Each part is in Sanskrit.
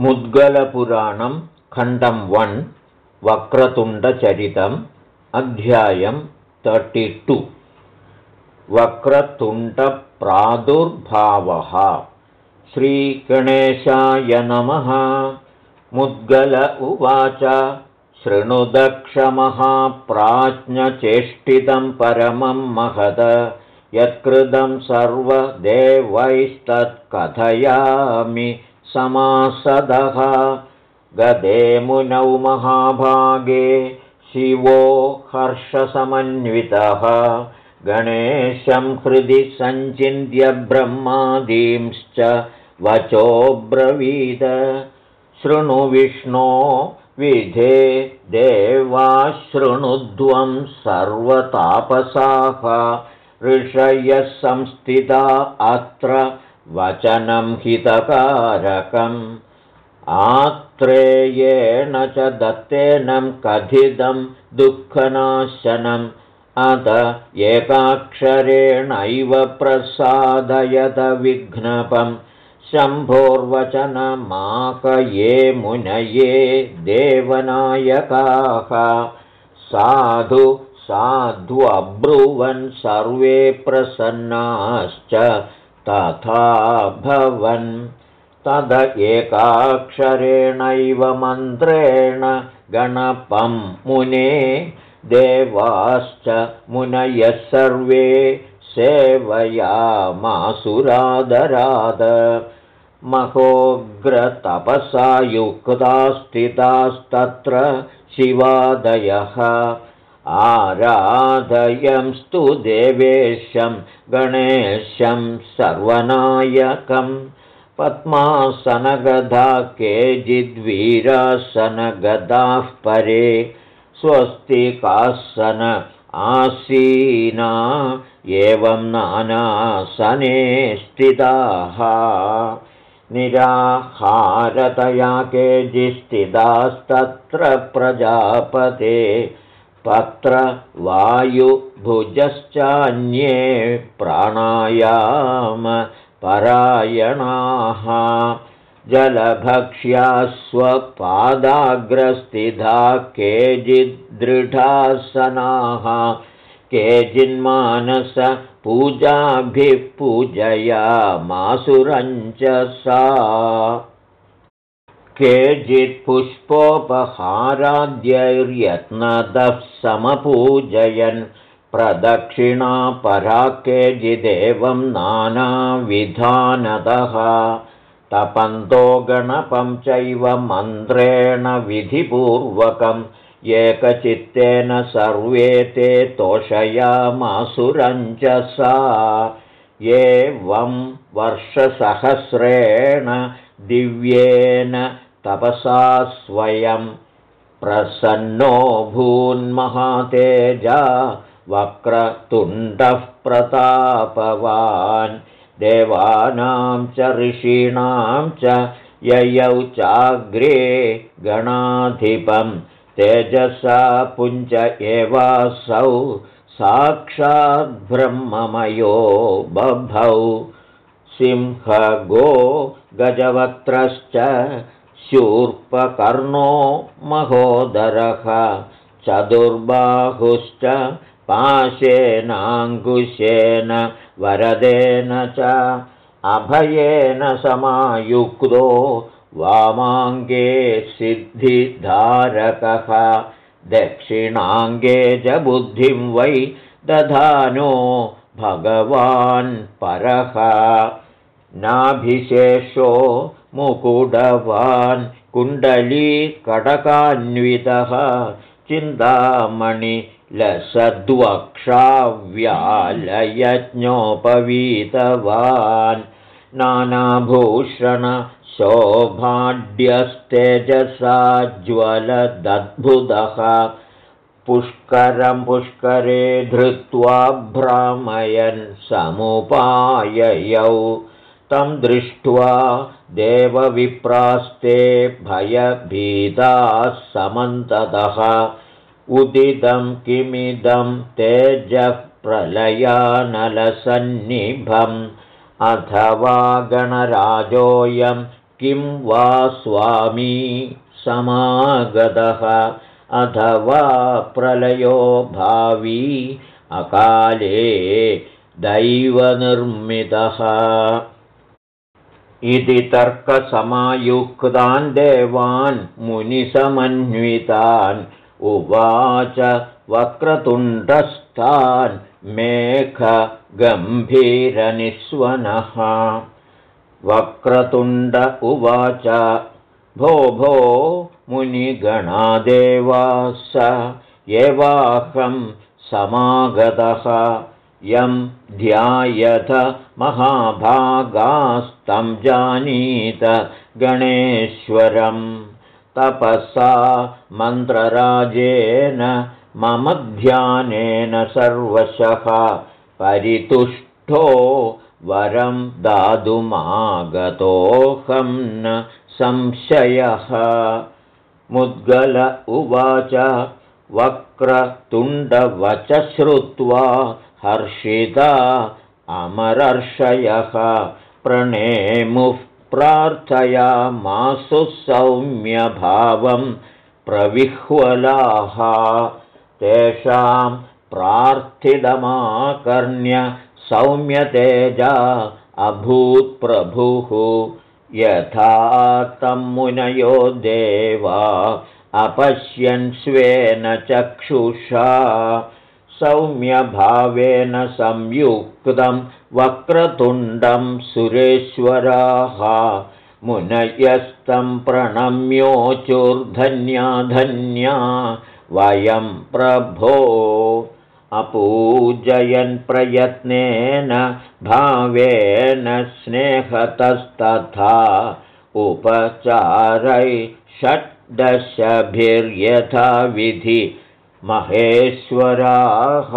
मुद्गलपुराणं खण्डं वन् वक्रतुण्डचरितम् अध्यायं तर्टि वक्रतुण्डप्रादुर्भावः। श्रीगणेशाय नमः। मुद्गल उवाच। शृणुदक्षमहाप्राज्ञचेष्टितं परमं महद। यत्कृतं सर्वदेवैस्तत्कथयामि समासदः। गदे मुनौ महाभागे शिवो हर्षसमन्वितः। गणेशं हृदि सञ्चिन्त्य ब्रह्मादींश्च वचोब्रवीद शृणु विष्णो विधे देवाशृणुध्वं सर्वतापसाः। ऋषयः संस्थिता अत्र वचनं हितकारकम्। आत्रेयेण च दत्तेनं कथितं दुःखनाशनम्। अत एकाक्षरेणैव प्रसादयत विघ्नपं शम्भोर्वचनमाकये मुनये देवनायकाः। साधु साध्वब्रुवन् सर्वे प्रसन्नाश्च तथा भवन्। तद एकाक्षरेणैव मन्त्रेण गणपं मुने। देवाश्च मुनयः सर्वे सेवयामासुरादराद। महोग्रतपसा युक्ता स्थितास्तत्र शिवादयः आराधयंस्तु देवेशं गणेशं सर्वनायकं। पद्मासनगधा केचिद्वीरासनगदाः परे स्वस्तिकासन आसीना एवं नानासने स्थिताः। निराहारतया केचिस्थितास्तत्र प्रजापते पत्रवायुभुजश्चान्ये प्राणायामपरायणाः जलभक्ष्या स्वपादाग्रस्थिता केचिद्दृढासनाः। केचिन्मानसपूजाभिः पूजयामासुरञ्च सा केचित्पुष्पोपहाराद्यैर्यत्नदः समपूजयन् प्रदक्षिणा परा केचिदेवं नानाविधानदः। तपन्तो गणपं चैव मन्त्रेण विधिपूर्वकम् एकचित्तेन सर्वे ते तोषयामासुरञ्च सा। एवं वर्षसहस्रेण दिव्येन तपसा स्वयं प्रसन्नो भून्महातेजा वक्रतुण्डः प्रतापवान्। देवानां च ऋषीणां च ययौ चाग्रे गणाधिपं। तेजसा पुञ्ज एवासौ साक्षाद्ब्रह्ममयो बभौ। सिंहगो गजवक्त्रश्च शूर्पकर्णो महोदरः चतुर्बाहुश्च पाशेनाङ्कुशेन वरदेन च अभयेन समायुक्तो वामाङ्गे सिद्धिधारकः। दक्षिणाङ्गे च बुद्धिं वै दधानो भगवान् परः। नाभिशेषो मुकुडवान् कुण्डलीकडकान्वितः चिन्तामणिलसद्वक्षाव्यालयज्ञोपवीतवान् नानाभूषणशोभाढ्यस्तेजसा ज्वलदद्भुतः पुष्करं पुष्करे धृत्वा भ्रामयन् समुपाययौ तं दृष्ट्वा देवविप्रास्ते भयभीताः समन्ततः उदितं किमिदं तेजः प्रलयानलसन्निभम् अथवा गणराजोऽयं किं वा स्वामी समागतः। अथवा प्रलयो भावी अकाले दैवनिर्मितः इति तर्कसमायुक्तान् देवान् मुनिसमन्वितान् उवाच वक्रतुण्डस्तान् मेघगम्भीरनिस्वनः। वक्रतुण्ड उवाच भो भो मुनिगणादेवा स एवाहं समागतः यं ध्यायथ महाभागास्तं जानीत गणेश्वरं। तपसा मन्त्रराजेन मम ध्यानेन सर्वशः परितुष्टो वरं दातुमागतोऽहं न संशयः। मुद्गल उवाच वक्रतुण्डवच श्रुत्वा हर्षिता अमरर्षयः प्रणेमुः प्रार्थयामासु सौम्यभावं प्रविह्वलाः। तेषां प्रार्थितमाकर्ण्य सौम्यतेजा अभूत्प्रभुः यथा तं मुनयो देवा अपश्यन् स्वेन चक्षुषा सौम्यभावेन संयुक्तं वक्रतुण्डं सुरेश्वराः। मुनयस्तं प्रणम्योचुर्धन्या धन्या वयं प्रभो। अपूजयन् प्रयत्नेन भावेन स्नेहतस्तथा उपचारै षड्दशभिर्यथा विधि महेश्वराः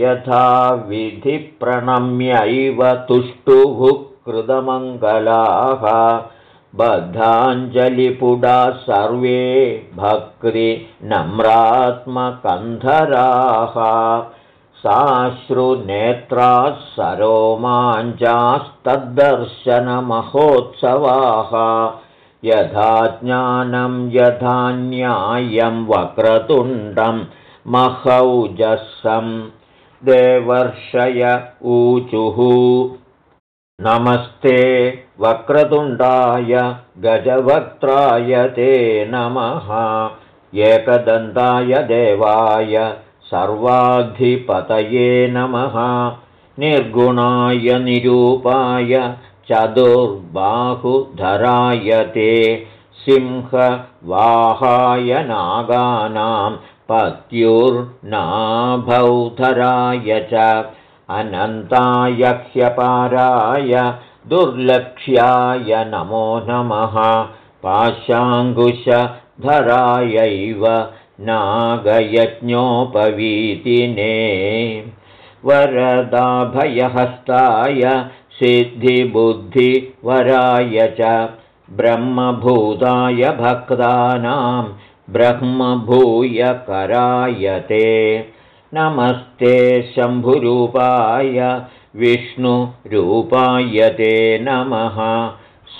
यथा विधिप्रणम्यैव तुष्टुः कृतमङ्गलाः बद्धाञ्जलिपुडा सर्वे भक्तिनम्रात्मकन्धराः साश्रुनेत्राः सरोमाञ्जास्तद्दर्शनमहोत्सवाः यथा ज्ञानं यथा न्यायं वक्रतुण्डं महौजसं देवर्षय ऊचुः। नमस्ते वक्रतुण्डाय गजवक्त्राय ते नमः। एकदन्ताय देवाय सर्वाधिपतये नमः। निर्गुणाय निरूपाय चतुर्बाहुधराय ते सिंहवाहाय नागानां पत्युर्नाभौधराय च अनन्ताय ह्यपाराय दुर्लक्ष्याय नमो नमः पाशाङ्कुशधरायैव नागयज्ञोपवीतिने वरदाभयहस्ताय सिद्धिबुद्धिवराय च ब्रह्मभूताय भक्तानां ब्रह्मभूयकराय ते। नमस्ते शम्भुरूपाय विष्णुरूपाय ते नमः।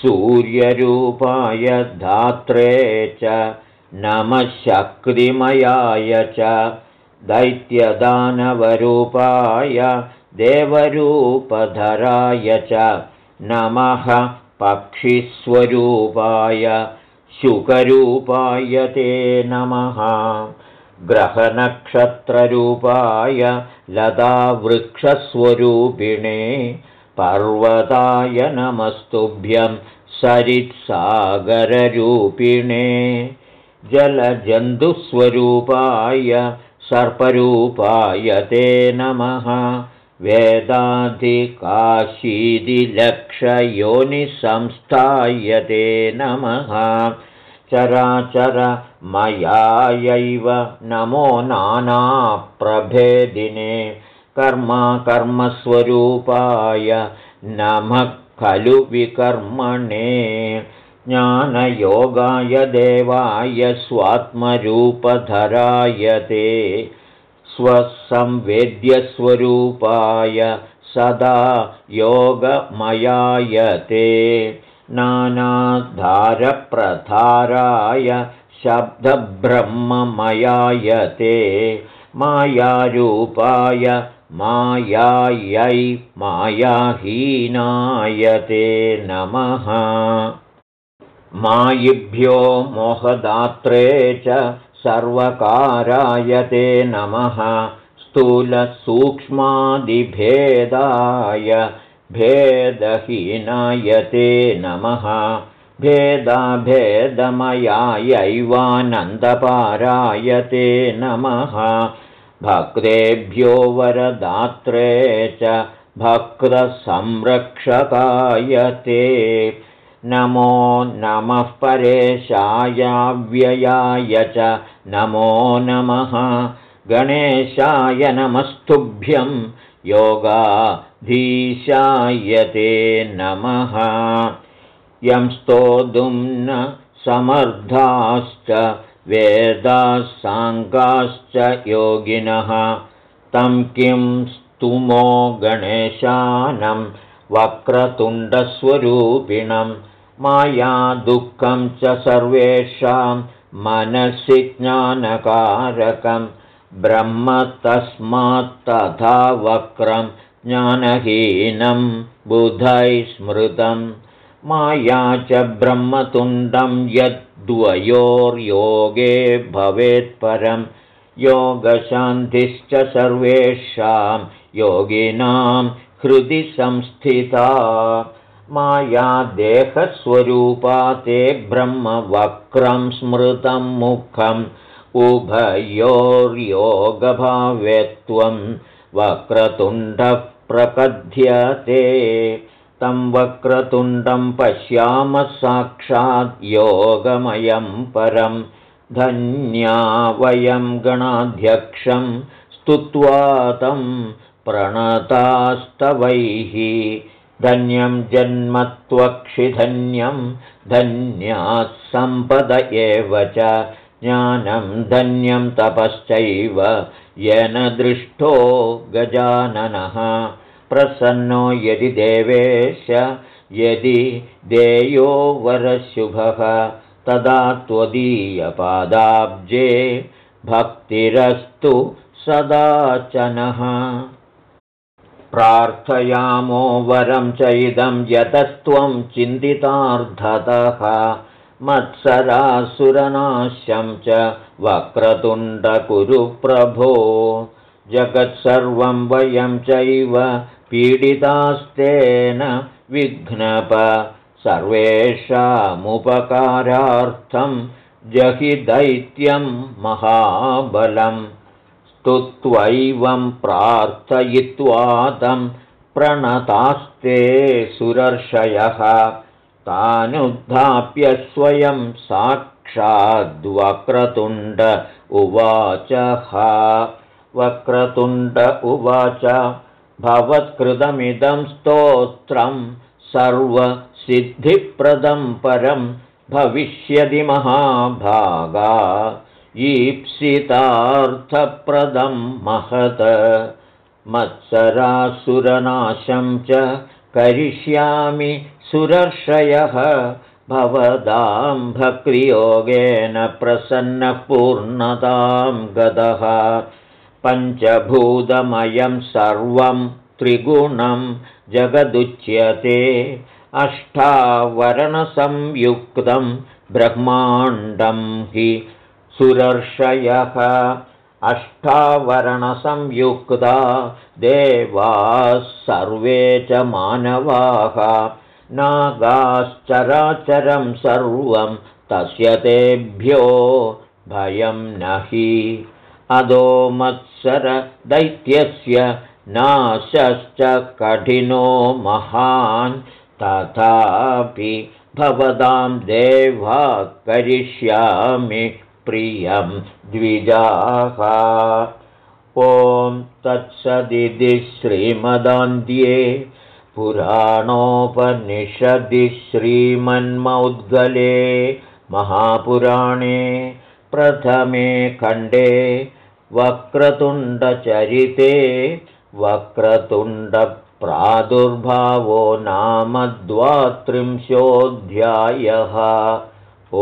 सूर्यरूपाय धात्रे च नमः। शक्तिमयाय च दैत्यदानवरूपाय देवरूपधराय च नमः पक्षिस्वरूपाय शुकरूपाय ते नमः ग्रहनक्षत्ररूपाय लतावृक्षस्वरूपिणे पर्वताय नमस्तुभ्यं सरित्सागररूपिणे जलजन्तुस्वरूपाय सर्परूपाय ते नमः वेदाधिकाशीदिलक्षयोनिसंस्थाय ते नमः चराचरमयायैव नमो नानाप्रभेदिने। कर्मकर्मस्वरूपाय नमः खलु विकर्मणे। ज्ञानयोगाय देवाय स्वात्मरूपधराय ते स्वसंवेद्यस्वरूपाय सदा योगमयाय ते नानाधारप्रधाराय शब्दब्रह्ममयायते। मायारूपाय मायायै मायाहीनायते नमः। मायिभ्यो मोहदात्रे च सर्वकारायते नमः। स्थूलसूक्ष्मादिभेदाय भेदहीनायते नमः। भेदाभेदमयायैवानन्दपारायते नमः। भक्तेभ्यो वरदात्रे च भक्तसंरक्षकायते नमो नमः परेशायाव्ययाय च नमो नमः। गणेशाय नमस्तुभ्यं योगाधीशायते नमः। यं स्तोतुं न समर्थाश्च वेदासाङ्गाश्च योगिनः। तं किं स्तुमो गणेशानं वक्रतुण्डस्वरूपिणं मायादुःखं च सर्वेषां मनसि ज्ञानकारकं। ब्रह्म तस्मात्तथा वक्रं ज्ञानहीनं बुधैः स्मृतं। माया च ब्रह्मतुण्डं यद्वयोर्योगे भवेत्परं योगशान्तिश्च सर्वेषां योगिनां हृदि संस्थिता माया देहस्वरूपा ते ब्रह्मवक्रं स्मृतं मुखम् उभयोर्योगभाव्यत्वं वक्रतुण्डः प्रपद्यते तं वक्रतुण्डं पश्यामः साक्षात् योगमयं परं। धन्या वयं गणाध्यक्षं स्तुत्वा तं प्रणतास्तवैः धन्यं जन्मत्वक्षिधन्यं धन्यात् सम्पद एव च ज्ञानं धन्यं तपश्चैव येन दृष्टो गजाननः प्रसन्नो यदि देवेश यदि देयो वरशुभः तदा त्वदीयपादाब्जे भक्तिरस्तु सदाचनः प्रार्थयामो वरं च इदं यतस्त्वं चिन्तितार्धतः मत्सरासुरनाश्यं च वक्रतुण्डकुरुप्रभो। जगत्सर्वं वयं चैव पीडितास्तेन विघ्नप। सर्वेषामुपकारार्थं जहि दैत्यं महाबलं स्तुत्वैवं प्रार्थयित्वा तं प्रणतास्ते सुरर्षयः तानुद्धाप्य स्वयं साक्षाद्वक्रतुण्ड उवाचः वक्रतुण्ड उवाच भवत्कृतमिदं स्तोत्रं सर्वसिद्धिप्रदं परं भविष्यति महाभागा ईप्सितार्थप्रदं महत मत्सरासुरनाशं च करिष्यामि सुरर्षयः भवदां भक्तियोगेन प्रसन्नपूर्णतां गतः पञ्चभूतमयं सर्वं त्रिगुणं जगदुच्यते अष्टावरणसंयुक्तं ब्रह्माण्डं हि सुरर्षयः अष्टावरणसंयुक्ता देवाः सर्वे च मानवाः। नागाश्चराचरं सर्वं तस्य तेभ्यो भयं नहि। अदो मत्सरदैत्यस्य नाशश्च कठिनो महान्। तथापि भवतां देवा करिष्यामि प्रियं द्विजाः। ॐ तत्सदिति श्रीमदान्ध्ये पुराणोपनिषदि श्रीमन्मौद्गले महापुराणे प्रथमे खण्डे वक्रतुण्डचरिते वक्रतुण्डप्रकरणम् प्रादुर्भावो नाम द्वात्रिंशोऽध्यायः। ओ